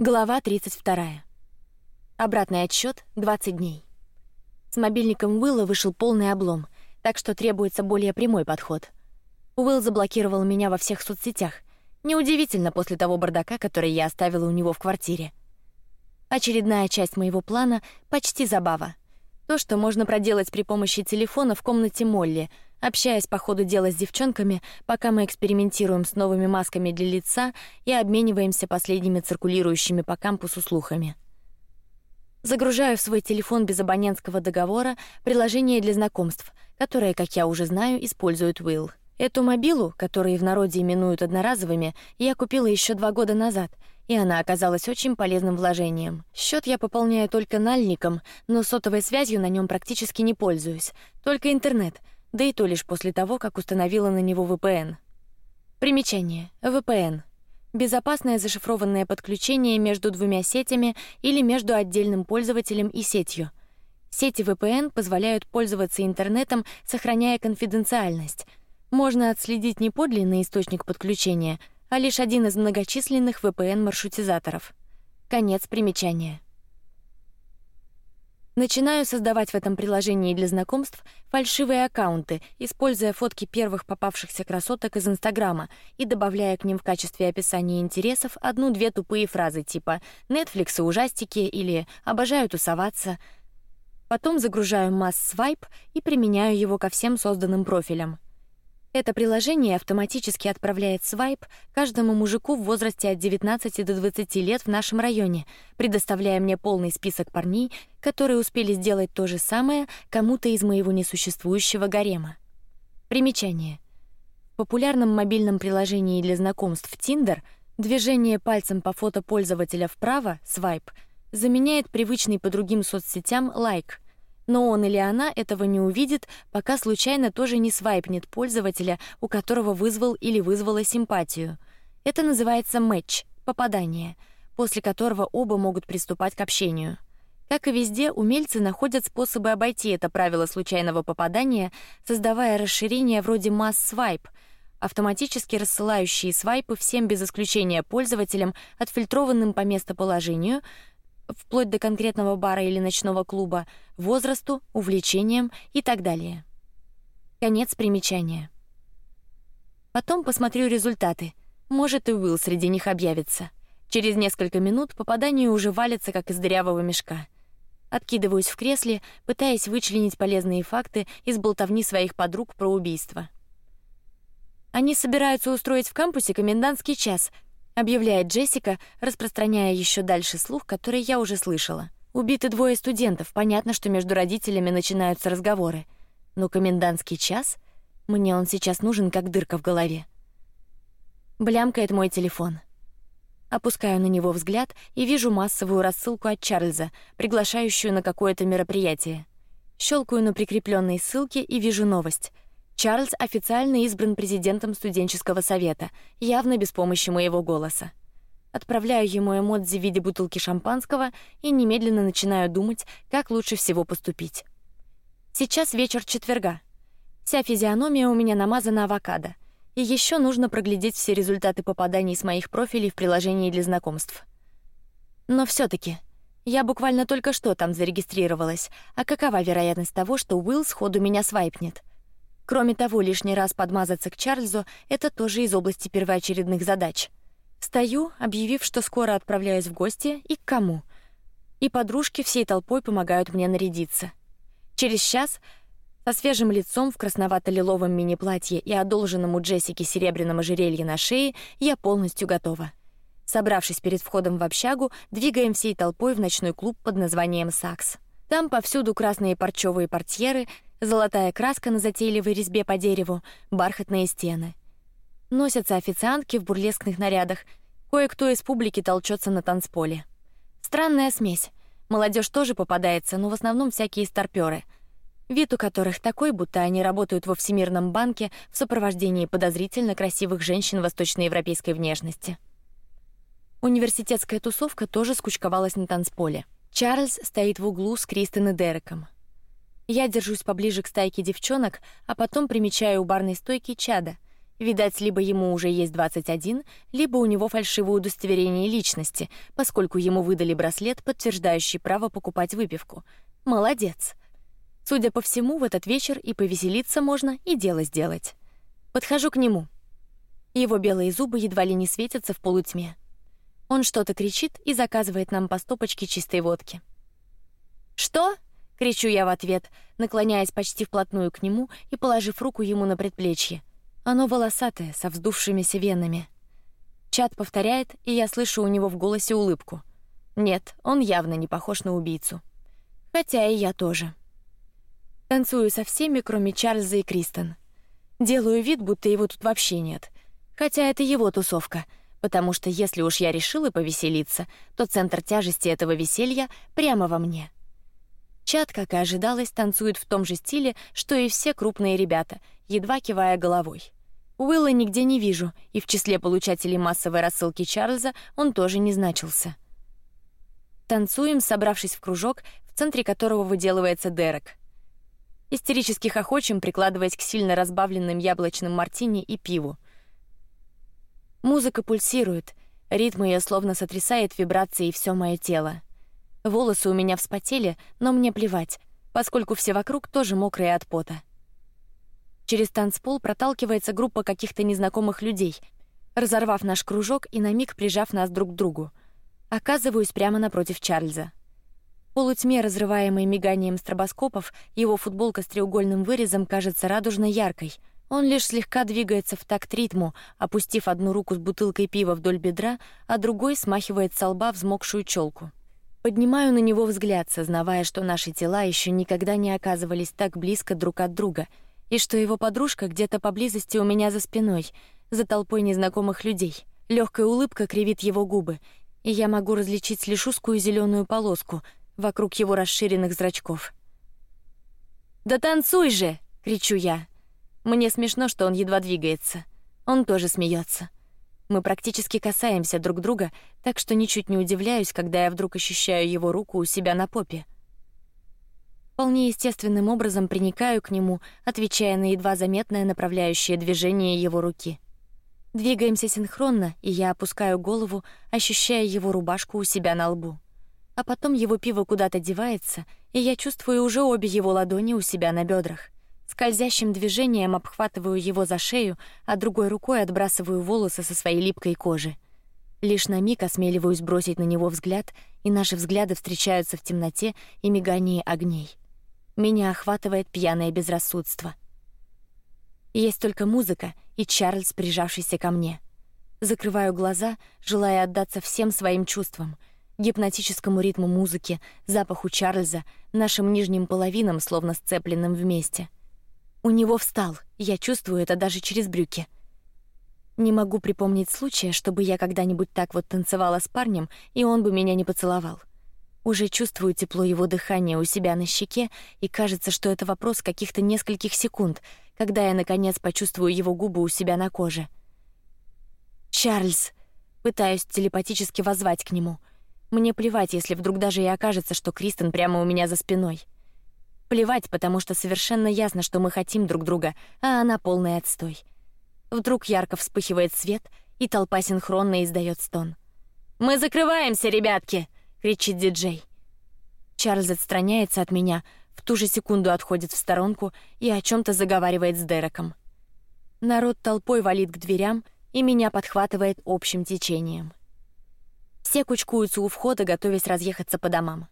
Глава 32. Обратный отсчет 20 дней. С мобильником Уилла вышел полный облом, так что требуется более прямой подход. Уилл заблокировал меня во всех соцсетях. Неудивительно после того бардака, который я оставила у него в квартире. Очередная часть моего плана почти забава. То, что можно проделать при помощи телефона в комнате Молли, общаясь по ходу дела с девчонками, пока мы экспериментируем с новыми масками для лица и обмениваемся последними циркулирующими по кампусу слухами. Загружаю в свой телефон без абонентского договора приложение для знакомств, которое, как я уже знаю, использует Will. Эту мобилу, которую в народе именуют одноразовыми, я купила еще два года назад, и она оказалась очень полезным вложением. Счет я пополняю только нальником, но сотовой связью на нем практически не пользуюсь, только интернет да и то лишь после того, как установила на него VPN. Примечание: VPN — безопасное зашифрованное подключение между двумя сетями или между отдельным пользователем и сетью. Сети VPN позволяют пользоваться интернетом, сохраняя конфиденциальность. Можно отследить не подлинный источник подключения, а лишь один из многочисленных VPN маршрутизаторов. Конец примечания. Начинаю создавать в этом приложении для знакомств фальшивые аккаунты, используя фотки первых попавшихся красоток из Инстаграма и добавляя к ним в качестве описания интересов одну-две тупые фразы типа Netflix и ужастики или обожаю тусоваться. Потом загружаю масс свайп и применяю его ко всем созданным профилям. Это приложение автоматически отправляет свайп каждому мужику в возрасте от 19 до 20 лет в нашем районе, предоставляя мне полный список парней, которые успели сделать то же самое кому-то из моего несуществующего гарема. Примечание: в популярном мобильном приложении для знакомств Tinder движение пальцем по фото пользователя вправо свайп заменяет привычный по другим соцсетям лайк. Like но он или она этого не увидит, пока случайно тоже не свайпнет пользователя, у которого вызвал или вызвала симпатию. Это называется матч, попадание, после которого оба могут приступать к общению. Как и везде, умельцы находят способы обойти это правило случайного попадания, создавая расширения вроде масс свайп, автоматически рассылающие свайпы всем без исключения пользователям, отфильтрованным по местоположению, вплоть до конкретного бара или ночного клуба, возрасту, увлечениям и так далее. Конец примечания. Потом посмотрю результаты. Может и Уилл среди них объявится. Через несколько минут попадание уже валится как из дырявого мешка. Откидываюсь в кресле, пытаясь вычленить полезные факты из болтовни своих подруг про убийство. Они собираются устроить в кампусе комендантский час, объявляет Джессика, распространяя еще дальше слух, который я уже слышала. Убиты двое студентов. Понятно, что между родителями начинаются разговоры. Но комендантский час? Мне он сейчас нужен как дырка в голове. Блямкает мой телефон. Опускаю на него взгляд и вижу массовую рассылку от Чарльза, приглашающую на какое-то мероприятие. Щелкаю на прикрепленной ссылке и вижу новость. Чарльз официально избран президентом студенческого совета, явно без помощи моего голоса. Отправляю ему эмодзи в виде бутылки шампанского и немедленно начинаю думать, как лучше всего поступить. Сейчас вечер четверга. Вся физиономия у меня намазана авокадо, и еще нужно проглядеть все результаты попаданий с моих профилей в приложении для знакомств. Но все-таки я буквально только что там зарегистрировалась, а какова вероятность того, что Уилл сходу меня свайпнет? Кроме того, лишний раз подмазаться к Чарльзу — это тоже из области первоочередных задач. Стою, объявив, что скоро отправляюсь в гости и к кому. И подружки всей толпой помогают мне нарядиться. Через час со свежим лицом в красновато-лиловом мини-платье и одолженном у Джессики серебряном ожерелье на шее я полностью готова. Собравшись перед входом в общагу, двигаем всей толпой в ночной клуб под названием Сакс. Там повсюду красные парчевые портьеры, золотая краска на затейливой резьбе по дереву, бархатные стены. Носятся официантки в бурлескных нарядах, кое-кто из публики толчется на танцполе. Странная смесь. Молодежь тоже попадается, но в основном всякие старперы, вид у которых такой, будто они работают во Всемирном банке в сопровождении подозрительно красивых женщин восточноевропейской внешности. Университетская тусовка тоже скучковалась на танцполе. Чарльз стоит в углу с Кристен и Дереком. Я держусь поближе к стайке девчонок, а потом примечаю у барной стойки чада. Видать, либо ему уже есть 21, либо у него фальшивое удостоверение личности, поскольку ему выдали браслет, подтверждающий право покупать выпивку. Молодец. Судя по всему, в этот вечер и повеселиться можно, и дело сделать. Подхожу к нему. Его белые зубы едва ли не светятся в полутьме. Он что-то кричит и заказывает нам по стопочке чистой водки. Что? Кричу я в ответ, наклоняясь почти вплотную к нему и положив руку ему на предплечье. Оно волосатое, со вздувшимися венами. Чат повторяет, и я слышу у него в голосе улыбку. Нет, он явно не похож на убийцу. Хотя и я тоже. Танцую со всеми, кроме Чарльза и Кристен. Делаю вид, будто его тут вообще нет, хотя это его тусовка, потому что если уж я решила повеселиться, то центр тяжести этого веселья прямо во мне. Чат, как и ожидалось, танцует в том же стиле, что и все крупные ребята, едва кивая головой. Уилла нигде не вижу, и в числе получателей массовой рассылки Чарльза он тоже не значился. Танцуем, собравшись в кружок, в центре которого выделывается Дерек. Истерически хохочем, прикладываясь к сильно разбавленным яблочным мартини и пиву. Музыка пульсирует, ритм ее словно сотрясает вибрации все мое тело. Волосы у меня вспотели, но мне плевать, поскольку все вокруг тоже мокрые от пота. Через танцпол проталкивается группа каких-то незнакомых людей, разорвав наш кружок и на миг прижав нас друг к другу. Оказываюсь прямо напротив Чарльза. В полутьме, разрываемой миганием стробоскопов, его футболка с треугольным вырезом кажется радужно яркой. Он лишь слегка двигается в такт ритму, опустив одну руку с бутылкой пива вдоль бедра, а другой смахивает с лба взмокшую челку. Поднимаю на него взгляд, сознавая, что наши тела еще никогда не оказывались так близко друг от друга — и что его подружка где-то поблизости у меня за спиной, за толпой незнакомых людей. Легкая улыбка кривит его губы, и я могу различить лишь узкую зеленую полоску вокруг его расширенных зрачков. Да танцуй же! кричу я. Мне смешно, что он едва двигается. Он тоже смеется. Мы практически касаемся друг друга, так что ничуть не удивляюсь, когда я вдруг ощущаю его руку у себя на попе. Вполне естественным образом приникаю к нему, отвечая на едва заметное направляющее движение его руки. Двигаемся синхронно, и я опускаю голову, ощущая его рубашку у себя на лбу. А потом его пиво куда-то девается, и я чувствую уже обе его ладони у себя на бедрах. Скользящим движением обхватываю его за шею, а другой рукой отбрасываю волосы со своей липкой кожи. Лишь на миг осмеливаюсь бросить на него взгляд, и наши взгляды встречаются в темноте и мигании огней. Меня охватывает пьяное безрассудство. Есть только музыка и Чарльз, прижавшийся ко мне. Закрываю глаза, желая отдаться всем своим чувствам, гипнотическому ритму музыки, запаху Чарльза, нашим нижним половинам, словно сцепленным вместе. У него встал, я чувствую это даже через брюки. Не могу припомнить случая, чтобы я когда-нибудь так вот танцевала с парнем, и он бы меня не поцеловал. Уже чувствую тепло его дыхания у себя на щеке, и кажется, что это вопрос каких-то нескольких секунд, когда я наконец почувствую его губы у себя на коже. Чарльз, пытаюсь телепатически воззвать к нему. Мне плевать, если вдруг даже и окажется, что Кристен прямо у меня за спиной. Плевать, потому что совершенно ясно, что мы хотим друг друга, а она полный отстой. Вдруг ярко вспыхивает свет, и толпа синхронно издает стон. Мы закрываемся, ребятки! кричит диджей. Чарльз отстраняется от меня, в ту же секунду отходит в сторонку и о чем-то заговаривает с Дереком. Народ толпой валит к дверям, и меня подхватывает общим течением. Все кучкуются у входа, готовясь разъехаться по домам.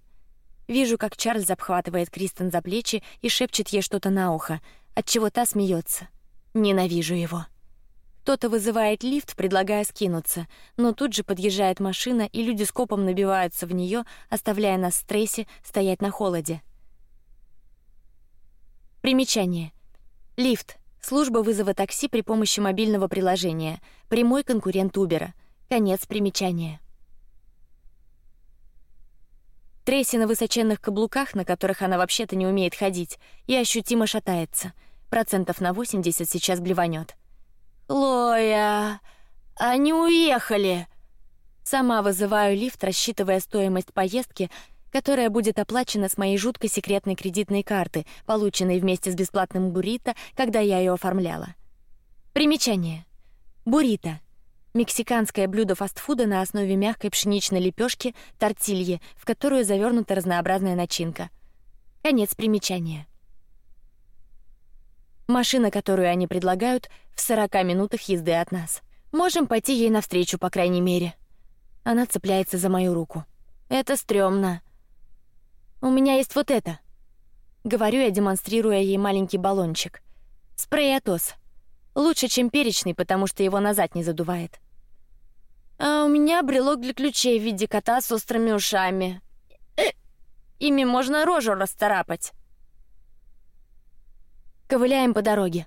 Вижу, как Чарльз обхватывает Кристен за плечи и шепчет ей что-то на ухо, от чего та смеется. Ненавижу его. Кто-то вызывает лифт, предлагая скинуться, но тут же подъезжает машина, и люди с копом набиваются в нее, оставляя нас в стрессе стоять на холоде. Примечание: лифт — служба вызова такси при помощи мобильного приложения, прямой конкурент Убера. Конец примечания. Трейси высоченных каблуках, на которых она вообще-то не умеет ходить, и ощутимо шатается. Процентов на 80 сейчас блеванет. Лоя, они уехали. Сама вызываю лифт, рассчитывая стоимость поездки, которая будет оплачена с моей жуткой секретной кредитной карты, полученной вместе с бесплатным буррито, когда я ее оформляла. Примечание. Буррито. Мексиканское блюдо фастфуда на основе мягкой пшеничной лепешки тортильи, в которую завернута разнообразная начинка. Конец примечания. Машина, которую они предлагают, в 40 минутах езды от нас. Можем пойти ей навстречу, по крайней мере. Она цепляется за мою руку. Это стрёмно. У меня есть вот это. Говорю я, демонстрируя ей маленький баллончик. Спрей Атос. Лучше, чем перечный, потому что его назад не задувает. А у меня брелок для ключей в виде кота с острыми ушами. Ими можно рожу расцарапать. Ковыляем по дороге.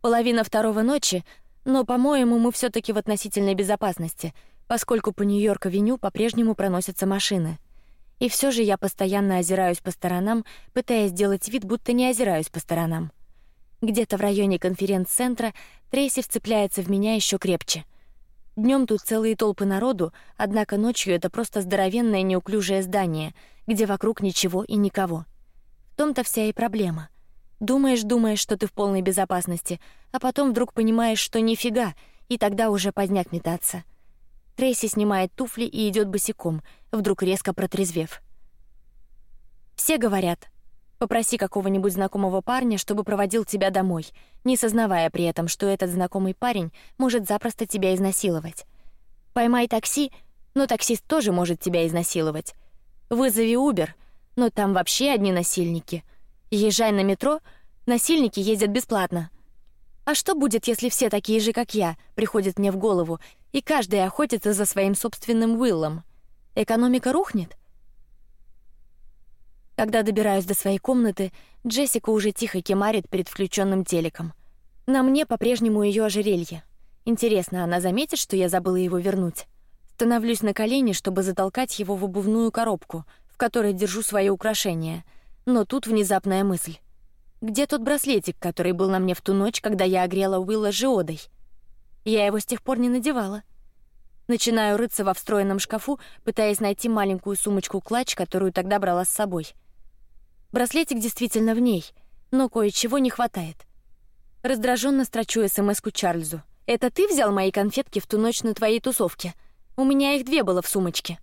Половина второго ночи, но, по-моему, мы все-таки в относительной безопасности, поскольку по Нью-Йорк-авеню по-прежнему проносятся машины. И все же я постоянно озираюсь по сторонам, пытаясь сделать вид, будто не озираюсь по сторонам. Где-то в районе конференц-центра Трейси вцепляется в меня еще крепче. Днем тут целые толпы народу, однако ночью это просто здоровенное неуклюжее здание, где вокруг ничего и никого. В том-то вся и проблема. Думаешь, думаешь, что ты в полной безопасности, а потом вдруг понимаешь, что нифига, и тогда уже поздняк метаться. Трейси снимает туфли и идет босиком, вдруг резко протрезвев. Все говорят, Попроси какого-нибудь знакомого парня, чтобы проводил тебя домой, не сознавая при этом, что этот знакомый парень может запросто тебя изнасиловать. Поймай такси, но таксист тоже может тебя изнасиловать. Вызови Uber, но там вообще одни насильники. Езжай на метро, насильники ездят бесплатно. А что будет, если все такие же, как я, приходят мне в голову, и каждый охотится за своим собственным Уиллом? Экономика рухнет. Когда добираюсь до своей комнаты, Джессика уже тихо кемарит перед включенным телеком. На мне по-прежнему ее ожерелье. Интересно, она заметит, что я забыла его вернуть? Становлюсь на колени, чтобы затолкать его в обувную коробку, в которой держу свои украшения. Но тут внезапная мысль: где тот браслетик, который был на мне в ту ночь, когда я огрела Уилла жиодой? Я его с тех пор не надевала. Начинаю рыться во встроенном шкафу, пытаясь найти маленькую сумочку клатч, которую тогда брала с собой. Браслетик действительно в ней, но кое-чего не хватает. Раздраженно строчу СМСку Чарльзу. Это ты взял мои конфетки в ту ночь на твоей тусовке? У меня их две было в сумочке.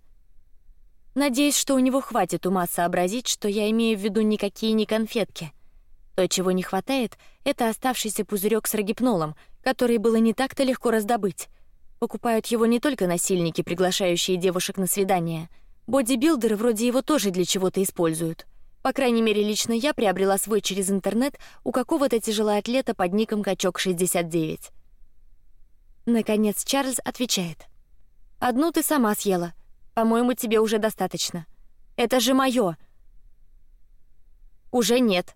Надеюсь, что у него хватит ума сообразить, что я имею в виду никакие не конфетки. То, чего не хватает, это оставшийся пузырек с рогипнолом, который было не так-то легко раздобыть. Покупают его не только насильники, приглашающие девушек на свидания. Бодибилдеры вроде его тоже для чего-то используют. По крайней мере, лично я приобрела свой через интернет у какого-то тяжелоатлета под ником Качок 69. Наконец Чарльз отвечает: "Одну ты сама съела. По-моему, тебе уже достаточно. Это же мое. Уже нет.